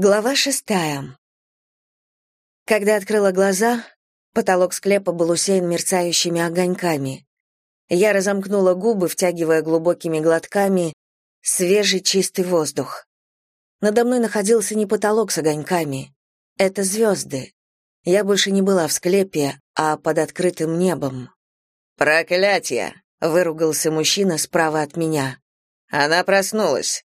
Глава шестая. Когда открыла глаза, потолок склепа был усеян мерцающими огоньками. Я разомкнула губы, втягивая глубокими глотками свежий чистый воздух. Надо мной находился не потолок с огоньками. Это звезды. Я больше не была в склепе, а под открытым небом. «Проклятие!» — выругался мужчина справа от меня. «Она проснулась.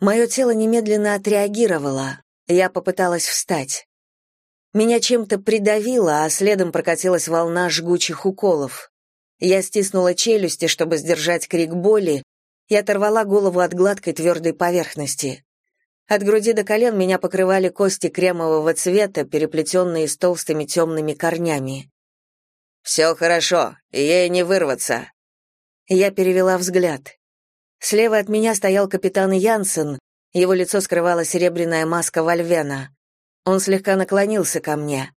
Мое тело немедленно отреагировало. Я попыталась встать. Меня чем-то придавило, а следом прокатилась волна жгучих уколов. Я стиснула челюсти, чтобы сдержать крик боли, и оторвала голову от гладкой твердой поверхности. От груди до колен меня покрывали кости кремового цвета, переплетенные с толстыми темными корнями. «Все хорошо, ей не вырваться». Я перевела взгляд. Слева от меня стоял капитан Янсен, его лицо скрывала серебряная маска Вольвена. Он слегка наклонился ко мне.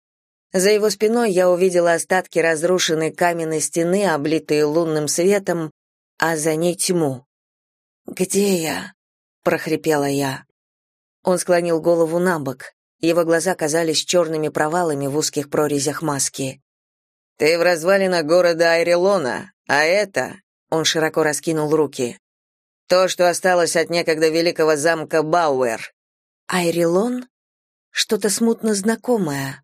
За его спиной я увидела остатки разрушенной каменной стены, облитые лунным светом, а за ней тьму. «Где я?» — прохрипела я. Он склонил голову на бок. Его глаза казались черными провалами в узких прорезях маски. «Ты в развалинах города Айрелона, а это...» — он широко раскинул руки. То, что осталось от некогда великого замка Бауэр. Айрилон? Что-то смутно знакомое.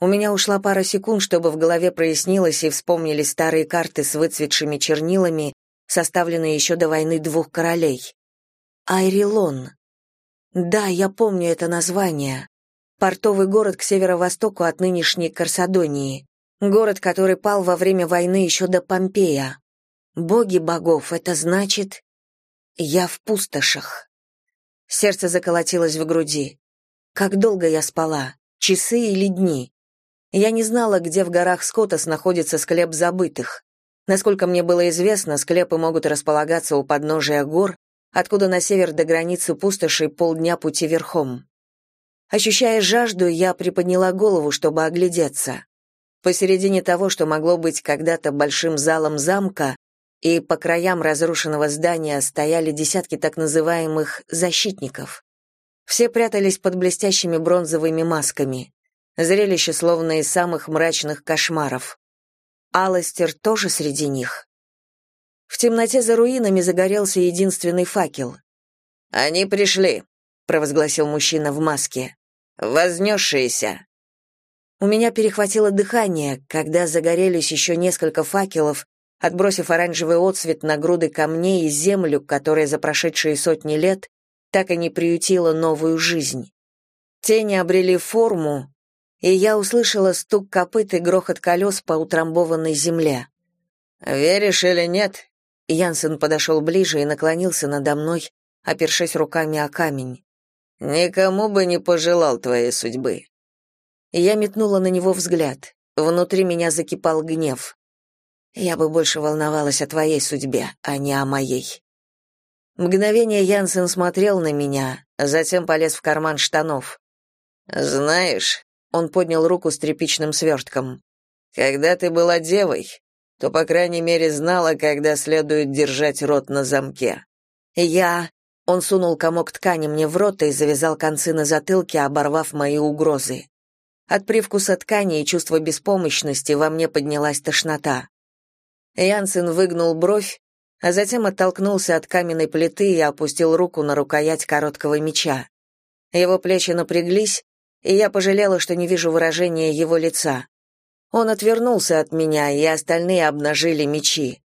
У меня ушла пара секунд, чтобы в голове прояснилось и вспомнили старые карты с выцветшими чернилами, составленные еще до войны двух королей. Айрилон. Да, я помню это название. Портовый город к северо-востоку от нынешней Карсадонии. Город, который пал во время войны еще до Помпея. Боги богов, это значит... Я в пустошах. Сердце заколотилось в груди. Как долго я спала? Часы или дни? Я не знала, где в горах Скотас находится склеп забытых. Насколько мне было известно, склепы могут располагаться у подножия гор, откуда на север до границы пустоши полдня пути верхом. Ощущая жажду, я приподняла голову, чтобы оглядеться. Посередине того, что могло быть когда-то большим залом замка, и по краям разрушенного здания стояли десятки так называемых «защитников». Все прятались под блестящими бронзовыми масками. Зрелище словно из самых мрачных кошмаров. Аластер тоже среди них. В темноте за руинами загорелся единственный факел. «Они пришли», — провозгласил мужчина в маске. «Вознесшиеся». У меня перехватило дыхание, когда загорелись еще несколько факелов, отбросив оранжевый отсвет на груды камней и землю, которая за прошедшие сотни лет так и не приютила новую жизнь. Тени обрели форму, и я услышала стук копыт и грохот колес по утрамбованной земле. «Веришь или нет?» Янсен подошел ближе и наклонился надо мной, опершись руками о камень. «Никому бы не пожелал твоей судьбы». Я метнула на него взгляд. Внутри меня закипал гнев. Я бы больше волновалась о твоей судьбе, а не о моей. Мгновение Янсен смотрел на меня, затем полез в карман штанов. Знаешь, он поднял руку с тряпичным свертком. Когда ты была девой, то по крайней мере знала, когда следует держать рот на замке. Я он сунул комок ткани мне в рот и завязал концы на затылке, оборвав мои угрозы. От привкуса ткани и чувства беспомощности во мне поднялась тошнота. Янсен выгнул бровь, а затем оттолкнулся от каменной плиты и опустил руку на рукоять короткого меча. Его плечи напряглись, и я пожалела, что не вижу выражения его лица. Он отвернулся от меня, и остальные обнажили мечи.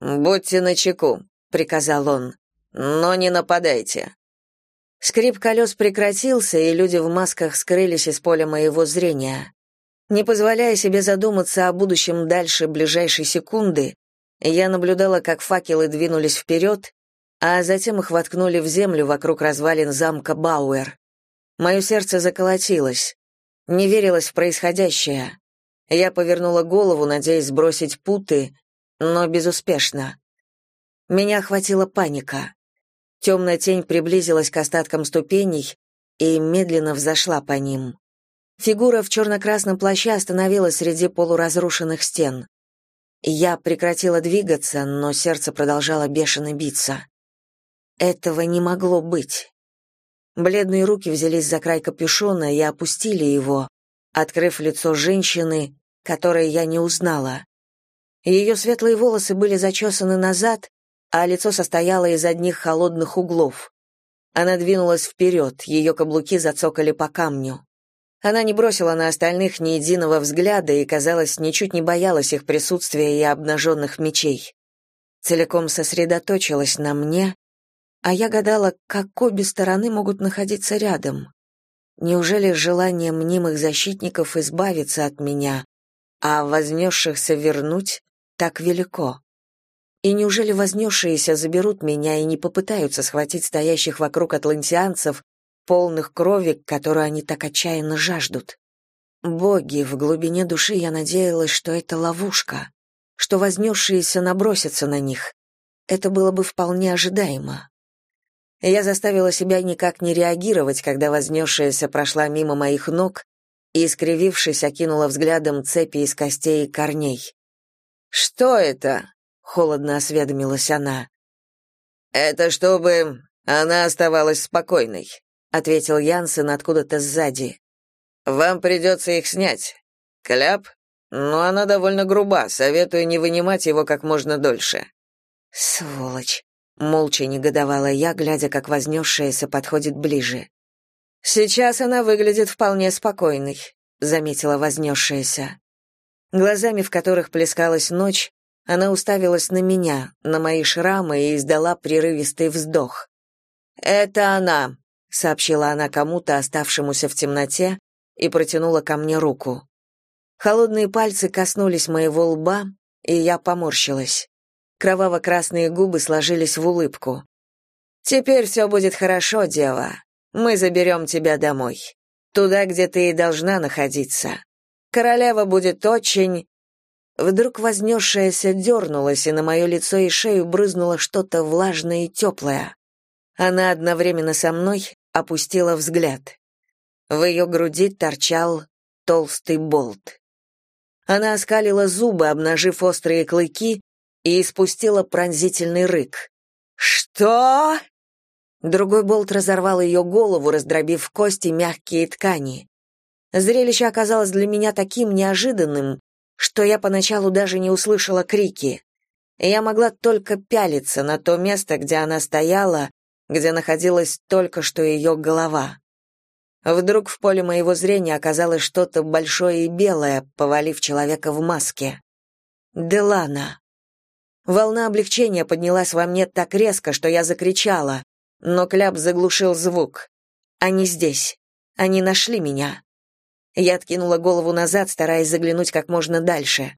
«Будьте начеку», — приказал он, — «но не нападайте». Скрип колес прекратился, и люди в масках скрылись из поля моего зрения. Не позволяя себе задуматься о будущем дальше ближайшей секунды, я наблюдала, как факелы двинулись вперед, а затем их воткнули в землю вокруг развалин замка Бауэр. Мое сердце заколотилось. Не верилось в происходящее. Я повернула голову, надеясь сбросить путы, но безуспешно. Меня охватила паника. Темная тень приблизилась к остаткам ступеней и медленно взошла по ним. Фигура в черно-красном плаще остановилась среди полуразрушенных стен. Я прекратила двигаться, но сердце продолжало бешено биться. Этого не могло быть. Бледные руки взялись за край капюшона и опустили его, открыв лицо женщины, которое я не узнала. Ее светлые волосы были зачесаны назад, а лицо состояло из одних холодных углов. Она двинулась вперед, ее каблуки зацокали по камню. Она не бросила на остальных ни единого взгляда и, казалось, ничуть не боялась их присутствия и обнаженных мечей. Целиком сосредоточилась на мне, а я гадала, как обе стороны могут находиться рядом. Неужели желание мнимых защитников избавиться от меня, а вознесшихся вернуть, так велико? И неужели вознесшиеся заберут меня и не попытаются схватить стоящих вокруг атлантианцев, полных крови, которую они так отчаянно жаждут? Боги, в глубине души я надеялась, что это ловушка, что вознесшиеся набросятся на них. Это было бы вполне ожидаемо. Я заставила себя никак не реагировать, когда вознесшаяся прошла мимо моих ног и, искривившись, окинула взглядом цепи из костей и корней. «Что это?» — холодно осведомилась она. «Это чтобы она оставалась спокойной», — ответил Янсен откуда-то сзади. «Вам придется их снять. Кляп? Но она довольно груба, советую не вынимать его как можно дольше». «Сволочь!» Молча негодовала я, глядя, как вознесшаяся подходит ближе. «Сейчас она выглядит вполне спокойной», — заметила вознесшаяся. Глазами, в которых плескалась ночь, она уставилась на меня, на мои шрамы и издала прерывистый вздох. «Это она», — сообщила она кому-то, оставшемуся в темноте, и протянула ко мне руку. Холодные пальцы коснулись моего лба, и я поморщилась. Кроваво-красные губы сложились в улыбку. «Теперь все будет хорошо, дева. Мы заберем тебя домой. Туда, где ты и должна находиться. Королева будет очень...» Вдруг вознесшаяся дернулась, и на мое лицо и шею брызнуло что-то влажное и теплое. Она одновременно со мной опустила взгляд. В ее груди торчал толстый болт. Она оскалила зубы, обнажив острые клыки, и испустила пронзительный рык. «Что?» Другой болт разорвал ее голову, раздробив кости мягкие ткани. Зрелище оказалось для меня таким неожиданным, что я поначалу даже не услышала крики. Я могла только пялиться на то место, где она стояла, где находилась только что ее голова. Вдруг в поле моего зрения оказалось что-то большое и белое, повалив человека в маске. Делана. Волна облегчения поднялась во мне так резко, что я закричала, но кляп заглушил звук. Они здесь. Они нашли меня. Я откинула голову назад, стараясь заглянуть как можно дальше.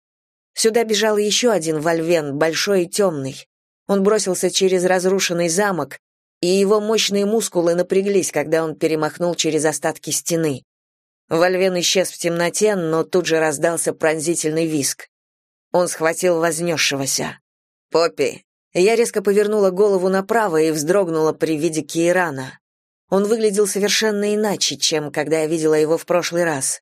Сюда бежал еще один вольвен, большой и темный. Он бросился через разрушенный замок, и его мощные мускулы напряглись, когда он перемахнул через остатки стены. Вольвен исчез в темноте, но тут же раздался пронзительный виск. Он схватил вознесшегося. «Поппи!» Я резко повернула голову направо и вздрогнула при виде Кейрана. Он выглядел совершенно иначе, чем когда я видела его в прошлый раз.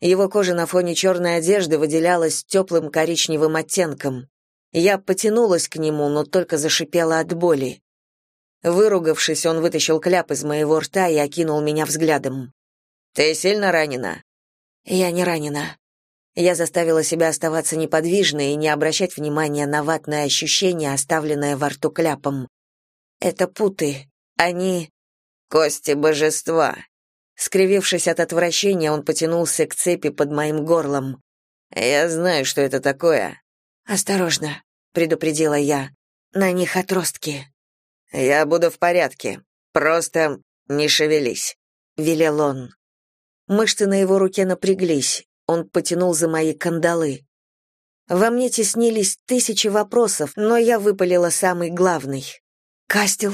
Его кожа на фоне черной одежды выделялась теплым коричневым оттенком. Я потянулась к нему, но только зашипела от боли. Выругавшись, он вытащил кляп из моего рта и окинул меня взглядом. «Ты сильно ранена?» «Я не ранена», я заставила себя оставаться неподвижной и не обращать внимания на ватное ощущение, оставленное во рту кляпом. Это путы. Они... Кости божества. Скривившись от отвращения, он потянулся к цепи под моим горлом. «Я знаю, что это такое». «Осторожно», — предупредила я. «На них отростки». «Я буду в порядке. Просто не шевелись», — велел он. Мышцы на его руке напряглись. Он потянул за мои кандалы. Во мне теснились тысячи вопросов, но я выпалила самый главный. «Кастел?»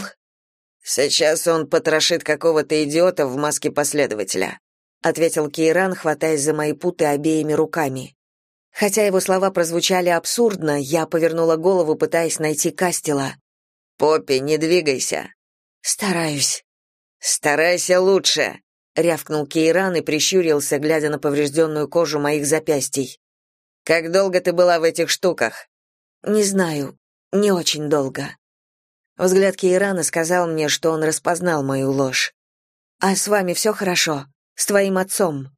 «Сейчас он потрошит какого-то идиота в маске последователя», ответил Кейран, хватаясь за мои путы обеими руками. Хотя его слова прозвучали абсурдно, я повернула голову, пытаясь найти Кастела. «Поппи, не двигайся». «Стараюсь». «Старайся лучше», рявкнул Кейран и прищурился, глядя на поврежденную кожу моих запястий. Как долго ты была в этих штуках? Не знаю, не очень долго. Взгляд Кейрана сказал мне, что он распознал мою ложь. «А с вами все хорошо? С твоим отцом?»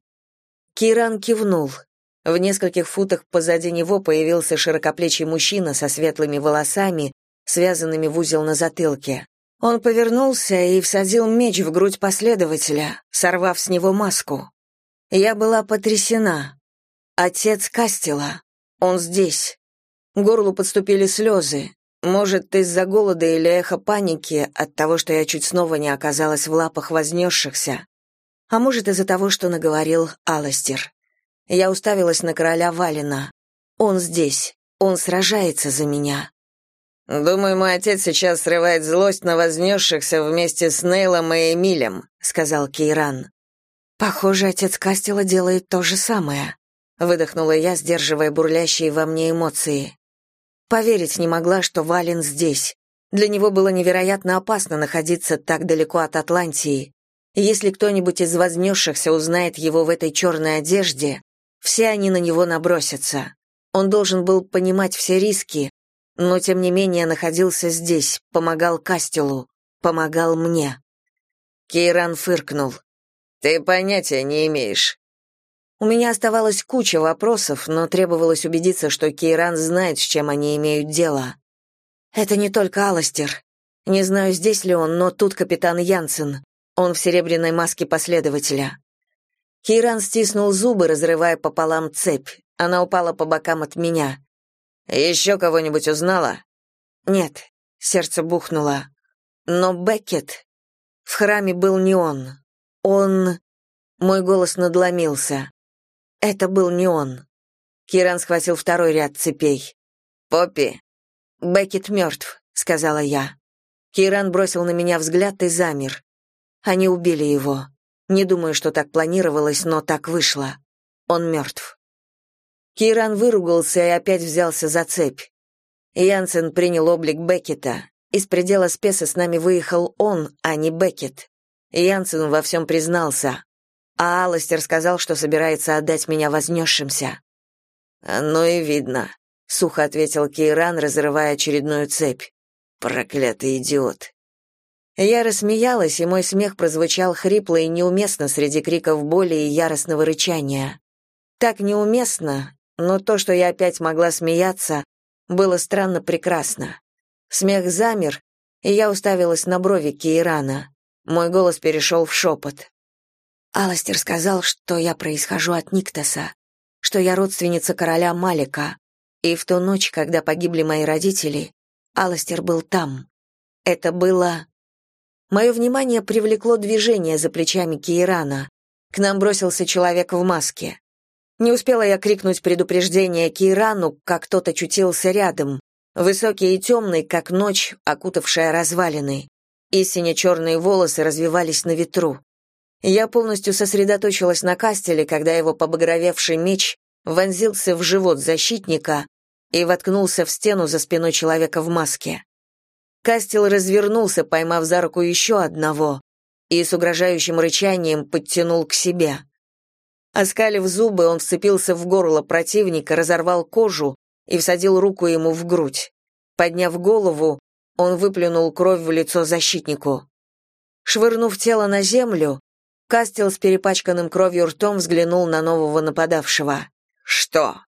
Киран кивнул. В нескольких футах позади него появился широкоплечий мужчина со светлыми волосами, связанными в узел на затылке. Он повернулся и всадил меч в грудь последователя, сорвав с него маску. Я была потрясена. Отец Кастела. Он здесь. К горлу подступили слезы. Может, из-за голода или эхо паники от того, что я чуть снова не оказалась в лапах вознесшихся. А может, из-за того, что наговорил Аластер. Я уставилась на короля Валина. Он здесь. Он сражается за меня. «Думаю, мой отец сейчас срывает злость на вознесшихся вместе с Нейлом и Эмилем», — сказал Кейран. «Похоже, отец Кастела делает то же самое», — выдохнула я, сдерживая бурлящие во мне эмоции. Поверить не могла, что Вален здесь. Для него было невероятно опасно находиться так далеко от Атлантии. Если кто-нибудь из вознесшихся узнает его в этой черной одежде, все они на него набросятся. Он должен был понимать все риски, но тем не менее находился здесь, помогал Кастелу, помогал мне. Кейран фыркнул. «Ты понятия не имеешь. У меня оставалась куча вопросов, но требовалось убедиться, что Кейран знает, с чем они имеют дело. Это не только Аластер. Не знаю, здесь ли он, но тут капитан Янсен. Он в серебряной маске последователя. Кейран стиснул зубы, разрывая пополам цепь. Она упала по бокам от меня. «Еще кого-нибудь узнала?» «Нет», — сердце бухнуло. «Но Беккет...» В храме был не он. Он... Мой голос надломился. Это был не он. Киран схватил второй ряд цепей. «Поппи!» «Беккет мертв», — сказала я. Киран бросил на меня взгляд и замер. Они убили его. Не думаю, что так планировалось, но так вышло. Он мертв. Киран выругался и опять взялся за цепь. Янсен принял облик Беккета. Из предела спеса с нами выехал он, а не Беккет. Янсен во всем признался а Алластер сказал, что собирается отдать меня вознесшимся». «Ну и видно», — сухо ответил Кейран, разрывая очередную цепь. «Проклятый идиот». Я рассмеялась, и мой смех прозвучал хрипло и неуместно среди криков боли и яростного рычания. Так неуместно, но то, что я опять могла смеяться, было странно прекрасно. Смех замер, и я уставилась на брови Кейрана. Мой голос перешел в шепот. Аластер сказал, что я происхожу от Никтоса, что я родственница короля Малика, и в ту ночь, когда погибли мои родители, Аластер был там. Это было... Мое внимание привлекло движение за плечами Киирана. К нам бросился человек в маске. Не успела я крикнуть предупреждение Киирану, как тот очутился рядом, высокий и темный, как ночь, окутавшая развалины. И сине-черные волосы развивались на ветру. Я полностью сосредоточилась на Кастеле, когда его побагровевший меч вонзился в живот защитника и воткнулся в стену за спиной человека в маске. Кастел развернулся, поймав за руку еще одного, и с угрожающим рычанием подтянул к себе. Оскалив зубы, он вцепился в горло противника, разорвал кожу и всадил руку ему в грудь. Подняв голову, он выплюнул кровь в лицо защитнику. Швырнув тело на землю, Кастел с перепачканным кровью ртом взглянул на нового нападавшего. «Что?»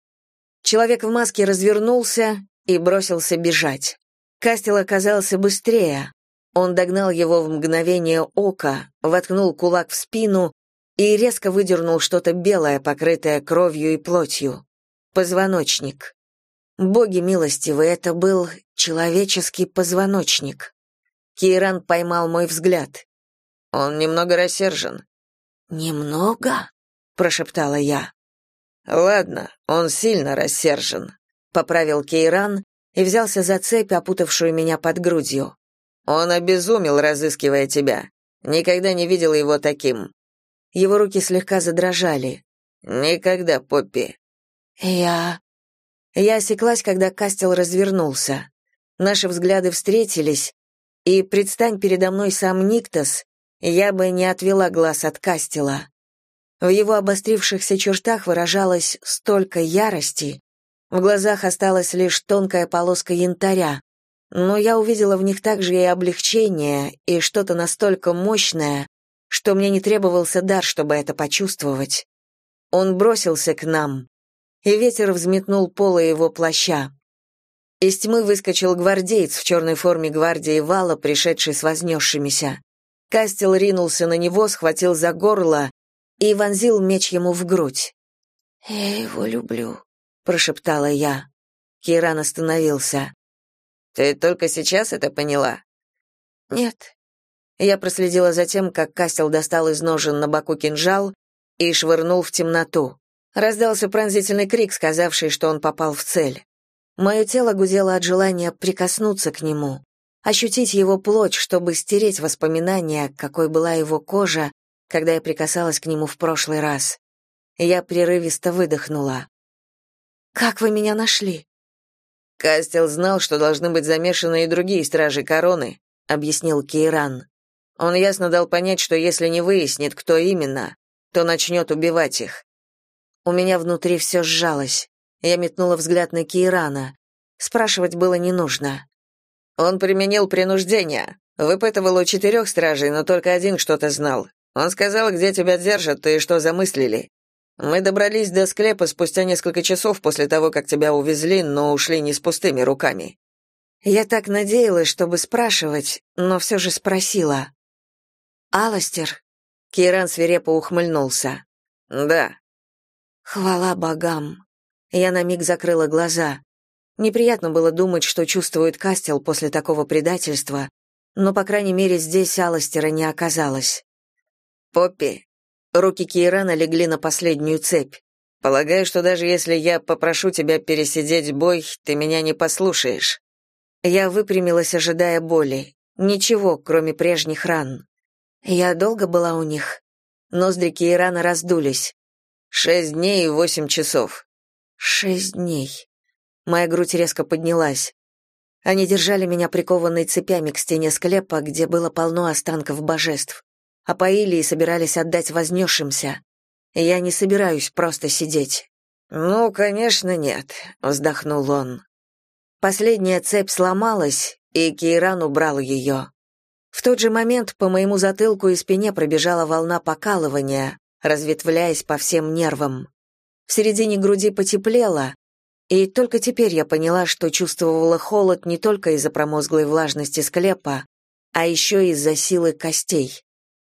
Человек в маске развернулся и бросился бежать. Кастел оказался быстрее. Он догнал его в мгновение ока, воткнул кулак в спину и резко выдернул что-то белое, покрытое кровью и плотью. Позвоночник. Боги милостивы, это был человеческий позвоночник. Кейран поймал мой взгляд. Он немного рассержен. «Немного?» — прошептала я. «Ладно, он сильно рассержен», — поправил Кейран и взялся за цепь, опутавшую меня под грудью. «Он обезумел, разыскивая тебя. Никогда не видел его таким». Его руки слегка задрожали. «Никогда, Поппи». «Я...» Я осеклась, когда Кастел развернулся. Наши взгляды встретились, и предстань передо мной сам Никтос, я бы не отвела глаз от Кастела. В его обострившихся чертах выражалось столько ярости, в глазах осталась лишь тонкая полоска янтаря, но я увидела в них также и облегчение, и что-то настолько мощное, что мне не требовался дар, чтобы это почувствовать. Он бросился к нам, и ветер взметнул полы его плаща. Из тьмы выскочил гвардеец в черной форме гвардии вала, пришедший с вознесшимися. Кастел ринулся на него, схватил за горло и вонзил меч ему в грудь. «Я его люблю», — прошептала я. Киран остановился. «Ты только сейчас это поняла?» «Нет». Я проследила за тем, как Кастел достал из ножен на боку кинжал и швырнул в темноту. Раздался пронзительный крик, сказавший, что он попал в цель. Мое тело гудело от желания прикоснуться к нему, ощутить его плоть, чтобы стереть воспоминания, какой была его кожа, когда я прикасалась к нему в прошлый раз. Я прерывисто выдохнула. «Как вы меня нашли?» «Кастел знал, что должны быть замешаны и другие стражи короны», — объяснил Кейран. «Он ясно дал понять, что если не выяснит, кто именно, то начнет убивать их. У меня внутри все сжалось. Я метнула взгляд на Кейрана. Спрашивать было не нужно. Он применил принуждение. Выпытывал у четырех стражей, но только один что-то знал. Он сказал, где тебя держат и что замыслили. Мы добрались до склепа спустя несколько часов после того, как тебя увезли, но ушли не с пустыми руками. Я так надеялась, чтобы спрашивать, но все же спросила. «Аластер?» Киран свирепо ухмыльнулся. «Да». «Хвала богам!» Я на миг закрыла глаза. Неприятно было думать, что чувствует Кастел после такого предательства, но, по крайней мере, здесь Аластера не оказалось. «Поппи». Руки Кирана легли на последнюю цепь. «Полагаю, что даже если я попрошу тебя пересидеть бой, ты меня не послушаешь». Я выпрямилась, ожидая боли. Ничего, кроме прежних ран. Я долго была у них. Ноздри Кирана раздулись. Шесть дней и восемь часов. Шесть дней. Моя грудь резко поднялась. Они держали меня прикованной цепями к стене склепа, где было полно останков божеств. Опоили и собирались отдать вознесшимся. Я не собираюсь просто сидеть. «Ну, конечно, нет», — вздохнул он. Последняя цепь сломалась, и Кейран убрал ее. В тот же момент по моему затылку и спине пробежала волна покалывания, разветвляясь по всем нервам. В середине груди потеплело, и только теперь я поняла, что чувствовала холод не только из-за промозглой влажности склепа, а еще из-за силы костей.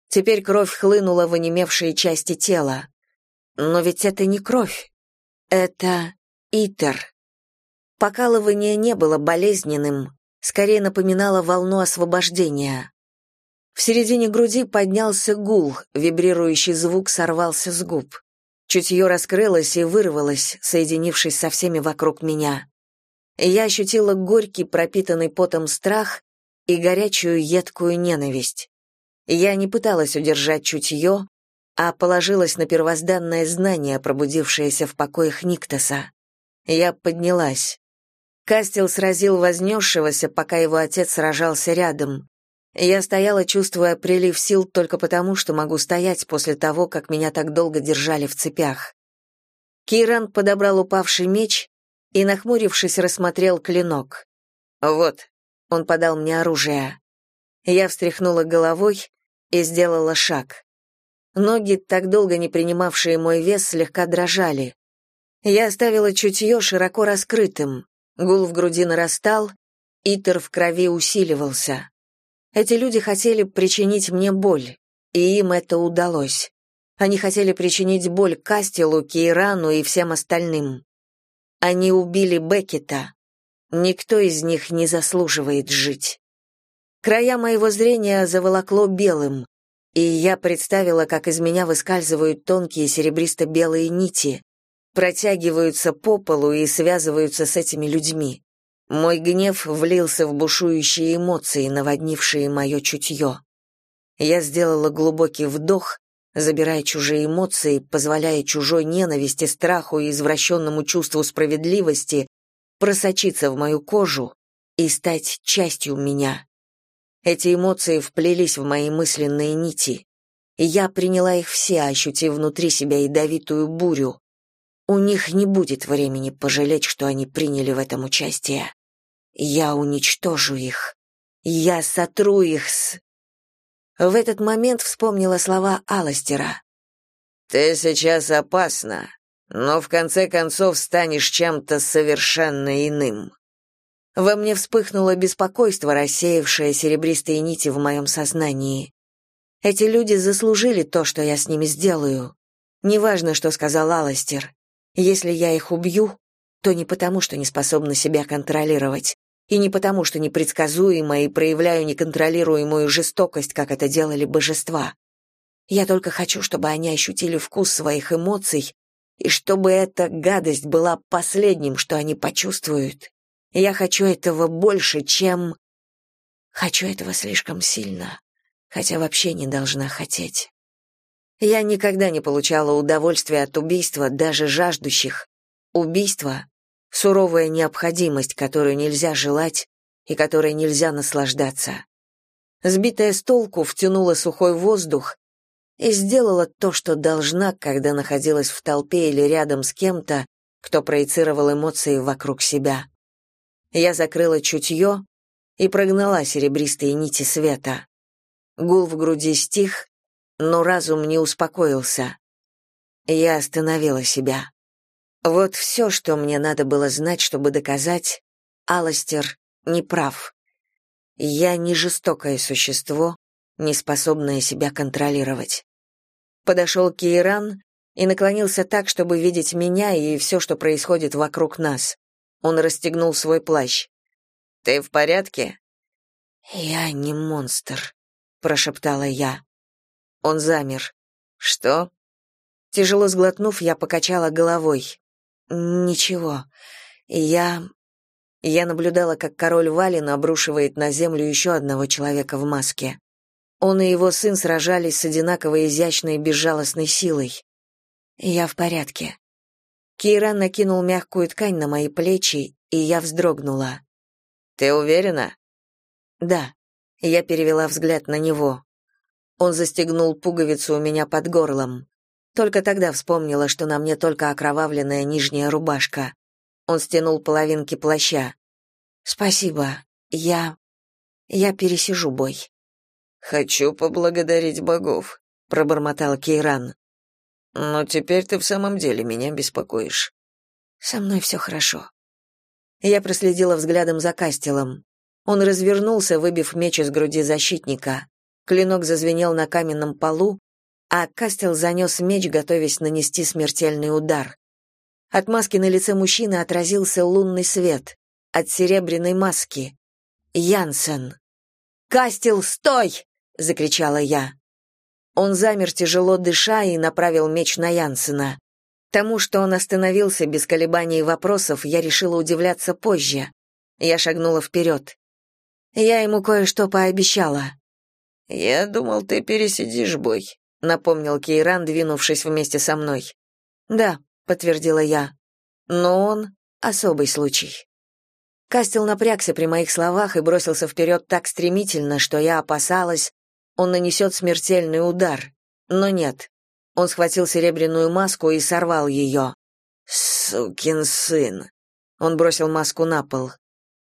Теперь кровь хлынула в онемевшие части тела. Но ведь это не кровь. Это итер. Покалывание не было болезненным, скорее напоминало волну освобождения. В середине груди поднялся гул, вибрирующий звук сорвался с губ. Чутье раскрылось и вырвалось, соединившись со всеми вокруг меня. Я ощутила горький, пропитанный потом страх и горячую, едкую ненависть. Я не пыталась удержать чутье, а положилась на первозданное знание, пробудившееся в покоях Никтоса. Я поднялась. Кастел сразил вознесшегося, пока его отец сражался рядом. Я стояла, чувствуя прилив сил только потому, что могу стоять после того, как меня так долго держали в цепях. Киран подобрал упавший меч и, нахмурившись, рассмотрел клинок. «Вот», — он подал мне оружие. Я встряхнула головой и сделала шаг. Ноги, так долго не принимавшие мой вес, слегка дрожали. Я оставила чутье широко раскрытым. Гул в груди нарастал, итер в крови усиливался. Эти люди хотели причинить мне боль, и им это удалось. Они хотели причинить боль Кастелу, Кейрану и всем остальным. Они убили Беккета. Никто из них не заслуживает жить. Края моего зрения заволокло белым, и я представила, как из меня выскальзывают тонкие серебристо-белые нити, протягиваются по полу и связываются с этими людьми. Мой гнев влился в бушующие эмоции, наводнившие мое чутье. Я сделала глубокий вдох, забирая чужие эмоции, позволяя чужой ненависти, страху и извращенному чувству справедливости просочиться в мою кожу и стать частью меня. Эти эмоции вплелись в мои мысленные нити, и я приняла их все, ощутив внутри себя ядовитую бурю. У них не будет времени пожалеть, что они приняли в этом участие. Я уничтожу их. Я сотру их с... В этот момент вспомнила слова Аластера. «Ты сейчас опасна, но в конце концов станешь чем-то совершенно иным». Во мне вспыхнуло беспокойство, рассеявшее серебристые нити в моем сознании. Эти люди заслужили то, что я с ними сделаю. Неважно, что сказал Аластер. Если я их убью, то не потому, что не способна себя контролировать, и не потому, что непредсказуема и проявляю неконтролируемую жестокость, как это делали божества. Я только хочу, чтобы они ощутили вкус своих эмоций, и чтобы эта гадость была последним, что они почувствуют. Я хочу этого больше, чем... Хочу этого слишком сильно, хотя вообще не должна хотеть. Я никогда не получала удовольствия от убийства даже жаждущих. Убийство — суровая необходимость, которую нельзя желать и которой нельзя наслаждаться. Сбитая с толку втянула сухой воздух и сделала то, что должна, когда находилась в толпе или рядом с кем-то, кто проецировал эмоции вокруг себя. Я закрыла чутье и прогнала серебристые нити света. Гул в груди стих, но разум не успокоился. Я остановила себя. Вот все, что мне надо было знать, чтобы доказать, Аластер не прав. Я не жестокое существо, не способное себя контролировать. Подошел Кейран и наклонился так, чтобы видеть меня и все, что происходит вокруг нас. Он расстегнул свой плащ. «Ты в порядке?» «Я не монстр», — прошептала я. Он замер. «Что?» Тяжело сглотнув, я покачала головой. «Ничего. Я...» Я наблюдала, как король Валин обрушивает на землю еще одного человека в маске. Он и его сын сражались с одинаково изящной и безжалостной силой. «Я в порядке», Кейран накинул мягкую ткань на мои плечи, и я вздрогнула. «Ты уверена?» «Да». Я перевела взгляд на него. Он застегнул пуговицу у меня под горлом. Только тогда вспомнила, что на мне только окровавленная нижняя рубашка. Он стянул половинки плаща. «Спасибо. Я... я пересижу бой». «Хочу поблагодарить богов», — пробормотал Кейран. Но теперь ты в самом деле меня беспокоишь. Со мной все хорошо. Я проследила взглядом за Кастелом. Он развернулся, выбив меч из груди защитника. Клинок зазвенел на каменном полу, а Кастел занес меч, готовясь нанести смертельный удар. От маски на лице мужчины отразился лунный свет. От серебряной маски. Янсен. «Кастел, стой!» — закричала я. Он замер, тяжело дыша, и направил меч на Янсена. Тому, что он остановился без колебаний и вопросов, я решила удивляться позже. Я шагнула вперед. Я ему кое-что пообещала. «Я думал, ты пересидишь бой», — напомнил Кейран, двинувшись вместе со мной. «Да», — подтвердила я. «Но он — особый случай». Кастел напрягся при моих словах и бросился вперед так стремительно, что я опасалась, он нанесет смертельный удар. Но нет. Он схватил серебряную маску и сорвал ее. «Сукин сын!» Он бросил маску на пол.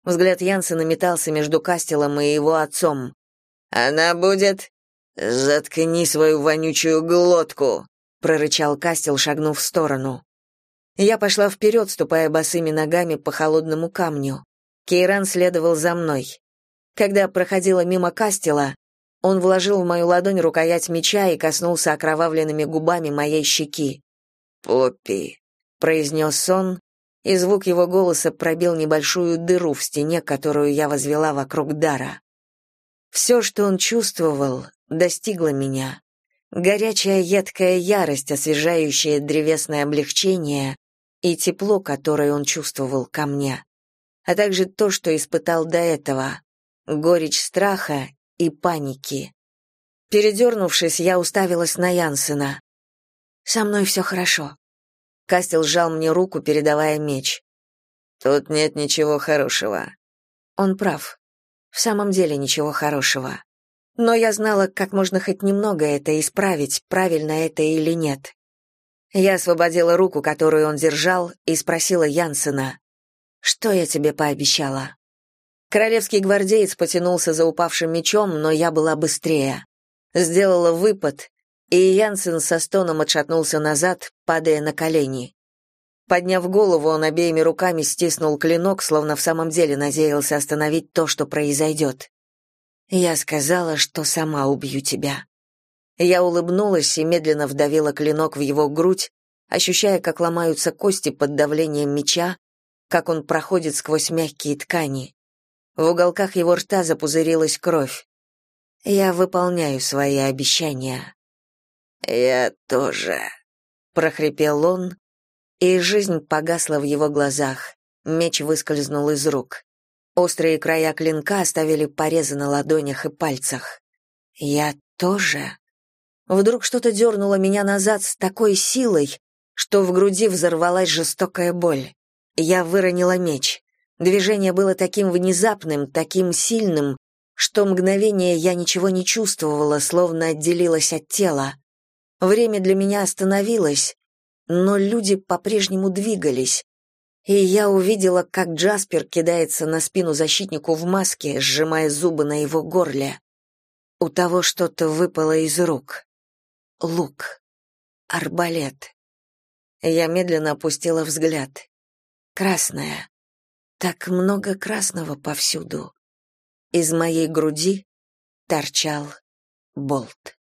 Взгляд Янсена метался между Кастелом и его отцом. «Она будет...» «Заткни свою вонючую глотку!» — прорычал Кастел, шагнув в сторону. Я пошла вперед, ступая босыми ногами по холодному камню. Кейран следовал за мной. Когда проходила мимо Кастела, он вложил в мою ладонь рукоять меча и коснулся окровавленными губами моей щеки. «Поппи», — произнес он, и звук его голоса пробил небольшую дыру в стене, которую я возвела вокруг дара. Все, что он чувствовал, достигло меня. Горячая едкая ярость, освежающее древесное облегчение и тепло, которое он чувствовал ко мне, а также то, что испытал до этого, горечь страха и паники. Передернувшись, я уставилась на Янсена. «Со мной все хорошо». Кастел сжал мне руку, передавая меч. «Тут нет ничего хорошего». Он прав. В самом деле ничего хорошего. Но я знала, как можно хоть немного это исправить, правильно это или нет. Я освободила руку, которую он держал, и спросила Янсена, «Что я тебе пообещала?» Королевский гвардеец потянулся за упавшим мечом, но я была быстрее. Сделала выпад, и Янсен со стоном отшатнулся назад, падая на колени. Подняв голову, он обеими руками стиснул клинок, словно в самом деле надеялся остановить то, что произойдет. «Я сказала, что сама убью тебя». Я улыбнулась и медленно вдавила клинок в его грудь, ощущая, как ломаются кости под давлением меча, как он проходит сквозь мягкие ткани. В уголках его рта запузырилась кровь. Я выполняю свои обещания. Я тоже, прохрипел он, и жизнь погасла в его глазах. Меч выскользнул из рук. Острые края клинка оставили порезы на ладонях и пальцах. Я тоже. Вдруг что-то дернуло меня назад с такой силой, что в груди взорвалась жестокая боль. Я выронила меч. Движение было таким внезапным, таким сильным, что мгновение я ничего не чувствовала, словно отделилась от тела. Время для меня остановилось, но люди по-прежнему двигались. И я увидела, как Джаспер кидается на спину защитнику в маске, сжимая зубы на его горле. У того что-то выпало из рук. Лук. Арбалет. Я медленно опустила взгляд. Красное. Так много красного повсюду. Из моей груди торчал болт.